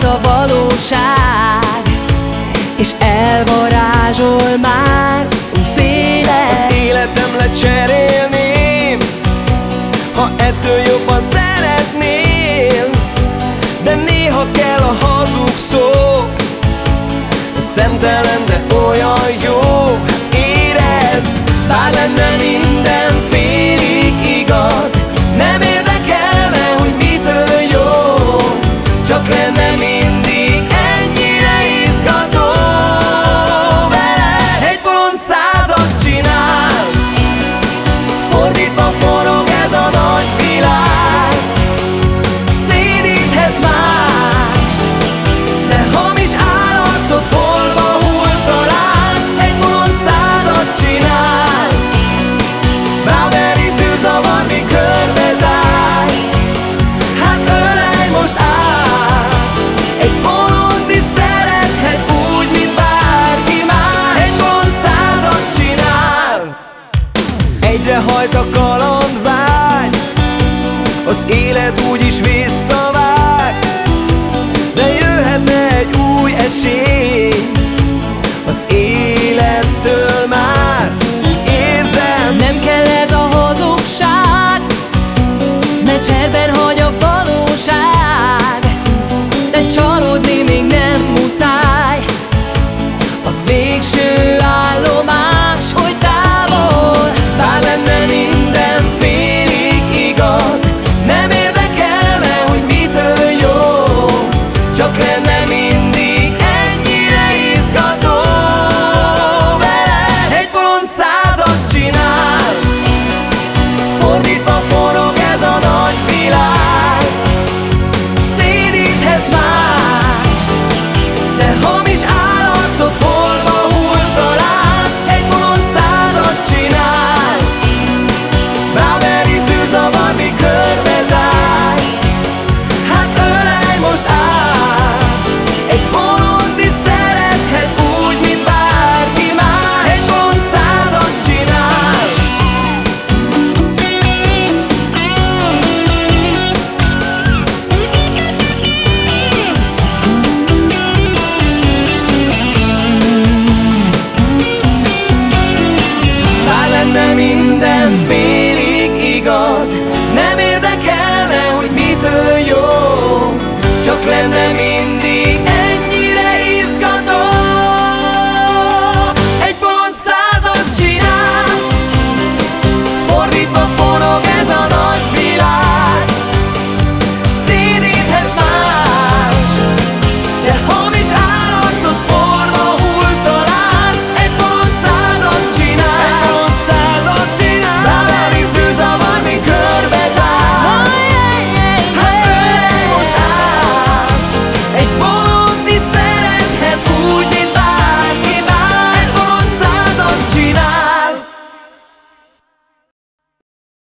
volt a valóság És elvarázsol már a újféle. Az életem lecserélném Ha ettől jobban szeretném De néha kell a hazug szó Szemtelen, de ó Egyre a kalandvágy Az élet úgy is visszavág. De jöhetne egy új esély Az élettől már. Úgy érzem Nem kell ez a hazugság Ne cserben hagy a valóság. De csalódni még nem muszáj.